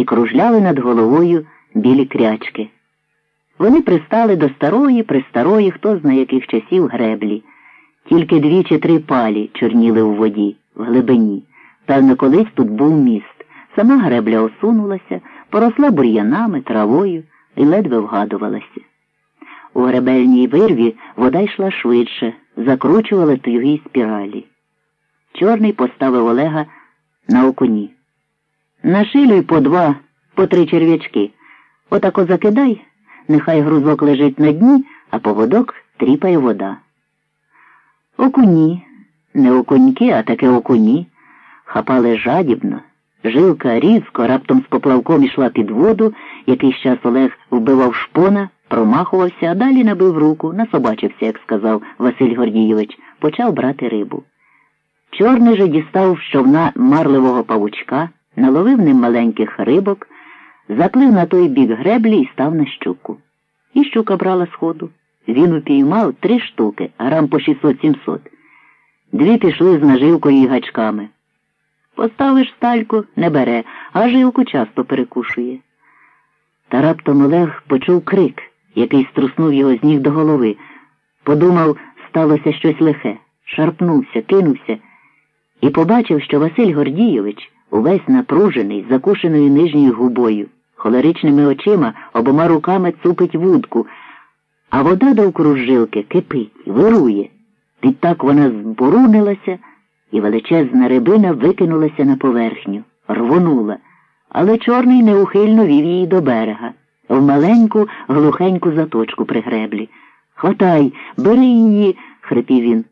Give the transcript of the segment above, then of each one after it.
і кружляли над головою білі крячки. Вони пристали до старої, пристарої, хто зна яких часів греблі. Тільки дві чи три палі чорніли у воді, в глибині. Певно, колись тут був міст. Сама гребля осунулася, поросла бур'янами, травою і ледве вгадувалася. У гребельній вирві вода йшла швидше, закручувала тугі спіралі. Чорний поставив Олега на окуні. Нашилюй по два, по три черв'ячки. Отако закидай, нехай грузок лежить на дні, а поводок тріпає вода. Окуні, не окуньки, а таке окуні, хапали жадібно. Жилка різко, раптом з поплавком ішла під воду, якийсь час Олег вбивав шпона, промахувався, а далі набив руку, насобачився, як сказав Василь Гордійович, почав брати рибу. Чорний же дістав з човна марливого павучка, наловив ним маленьких рибок, заплив на той бік греблі і став на щуку. І щука брала сходу. Він упіймав три штуки, грам по 600-700. Дві пішли з наживкою і гачками. Поставиш стальку, не бере, а жилку часто перекушує. Та раптом Олег почув крик, який струснув його з ніг до голови. Подумав, сталося щось лихе, шарпнувся, кинувся і побачив, що Василь Гордійович, увесь напружений, закушеною нижньою губою, холеричними очима, обома руками цупить вудку, а вода довкруж жилки кипить, вирує. Відтак вона зборунилася і величезна рибина викинулася на поверхню, рвонула, але чорний неухильно вів її до берега, в маленьку глухеньку заточку при греблі. Хватай, бери її, хрипів він.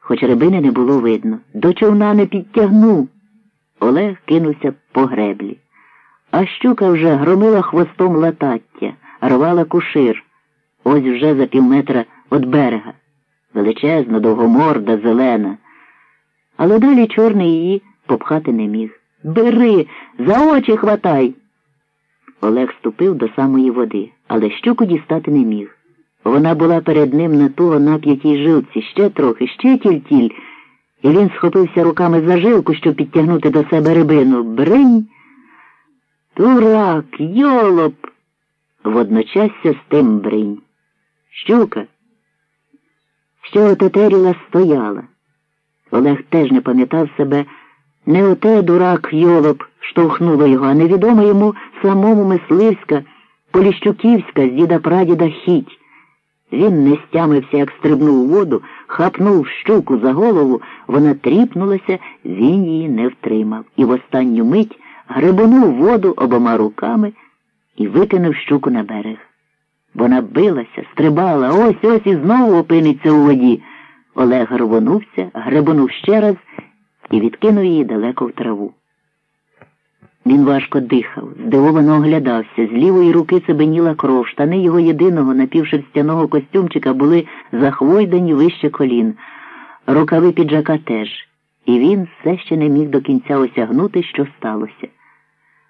Хоч рибини не було видно. До човна не підтягну. Олег кинувся по греблі. А щука вже громила хвостом латаття, рвала кушир. Ось вже за півметра від берега. Величезна, довгоморда, зелена але далі чорний її попхати не міг. Бери, за очі хватай. Олег ступив до самої води, але щуку дістати не міг. Вона була перед ним на туго нап'ятій жилці, ще трохи, ще тіль-тіль, і він схопився руками за жилку, щоб підтягнути до себе рибину. Бринь. Турак, йолоп. Водночасся з тим бринь. Щука, що отетеріла стояла. Олег теж не пам'ятав себе. Не оте дурак Йолоп штовхнуло його, а невідома йому самому мисливська, Поліщуківська з діда прадіда хіть. Він не стямився, як стрибнув воду, хапнув щуку за голову, вона тріпнулася, він її не втримав. І в останню мить грибонув воду обома руками і викинув щуку на берег. Вона билася, стрибала, ось ось і знову опиниться у воді. Олег рвонувся, гребонув ще раз і відкинув її далеко в траву. Він важко дихав, здивовано оглядався, з лівої руки цебеніла кров, штани його єдиного напівшерстяного костюмчика були захвойдані вище колін, рукави піджака теж, і він все ще не міг до кінця осягнути, що сталося.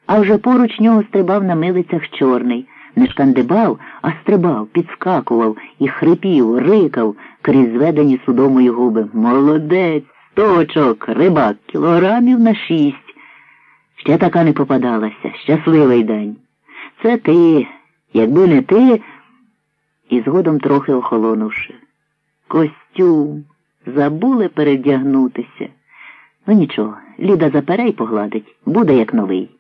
А вже поруч нього стрибав на милицях чорний не шкандибав, а стрибав, підскакував і хрипів, рикав крізь зведені судомої губи. Молодець, сточок, рибак, кілограмів на шість. Ще така не попадалася. Щасливий день. Це ти, якби не ти, і згодом трохи охолонувши. Костюм. Забули перевдягнутися. Ну нічого, Ліда запере й погладить, буде як новий.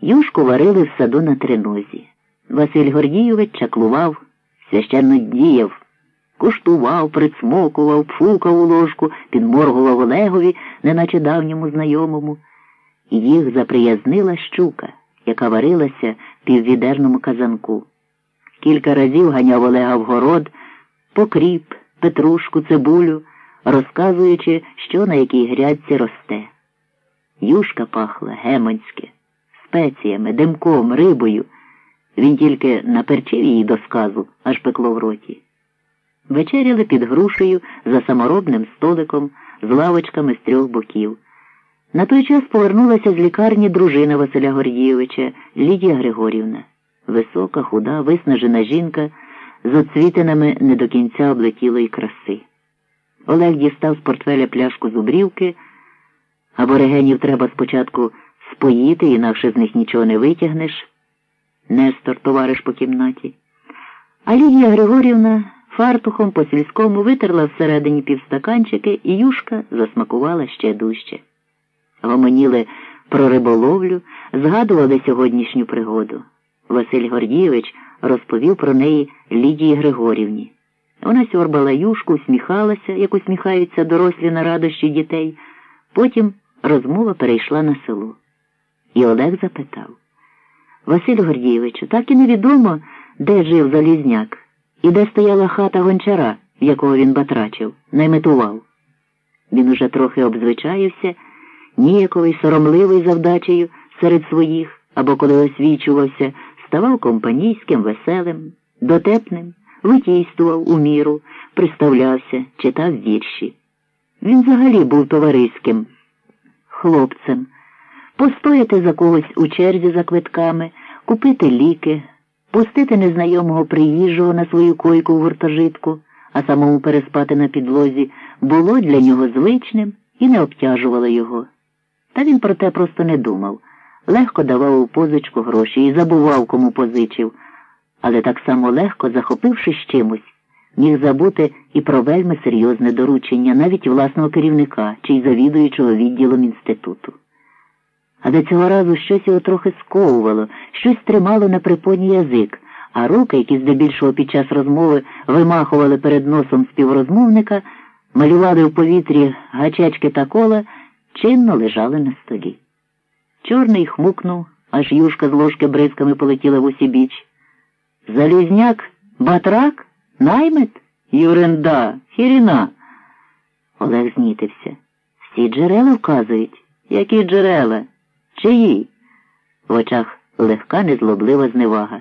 Юшку варили в саду на тринозі. Василь Гордійович чаклував, священно діяв, куштував, прицмокував, пфукав у ложку, підморгував Олегові, неначе давньому знайомому. Їх заприязнила щука, яка варилася в піввідерному казанку. Кілька разів ганяв Олега в город, покріп, петрушку, цибулю, розказуючи, що на якій грядці росте. Юшка пахла гемонське, спеціями, димком, рибою. Він тільки наперчив її до сказу, аж пекло в роті. Вечеряли під грушею за саморобним столиком з лавочками з трьох боків. На той час повернулася з лікарні дружина Василя Гордійовича Лідія Григорівна. Висока, худа, виснажена жінка з оцвітинами не до кінця облетілої краси. Олег дістав з портфеля пляшку зубрівки, або регенів треба спочатку споїти, інакше з них нічого не витягнеш. Нестор, товариш по кімнаті. А Лідія Григорівна фартухом по сільському витерла всередині півстаканчики, і юшка засмакувала ще дужче. Гомоніли про риболовлю, згадували сьогоднішню пригоду. Василь Гордійович розповів про неї Лідії Григорівні. Вона сьорбала юшку, усміхалася, як усміхаються дорослі на радощі дітей. Потім розмова перейшла на село. І Олег запитав Василь Гордійовичу, так і невідомо, де жив Залізняк і де стояла хата гончара, в якого він батрачив, найметував. Він уже трохи обзвичаївся, ніяковий, соромливий завдачею серед своїх, або коли освічувався, ставав компанійським, веселим, дотепним, витійствував у міру, приставлявся, читав вірші. Він взагалі був товариським, хлопцем, постояти за когось у черзі за квитками, купити ліки, пустити незнайомого приїжджого на свою койку в гуртожитку, а самому переспати на підлозі, було для нього звичним і не обтяжувало його. Та він про те просто не думав. Легко давав у позичку гроші і забував, кому позичив, але так само легко, захопившись чимось, міг забути і про вельми серйозне доручення навіть власного керівника чи й завідуючого відділом інституту. Але цього разу щось його трохи сковувало, щось тримало на припоні язик, а руки, які здебільшого під час розмови вимахували перед носом співрозмовника, малювали в повітрі гачечки та кола, чинно лежали на столі. Чорний хмукнув, аж юшка з ложки бризками полетіла в усі біч. Залізняк, батрак, наймет, Юренда, хіріна. Олег знітився. Всі джерела вказують. Які джерела? Чиї? В очах легка, незлоблива зневага.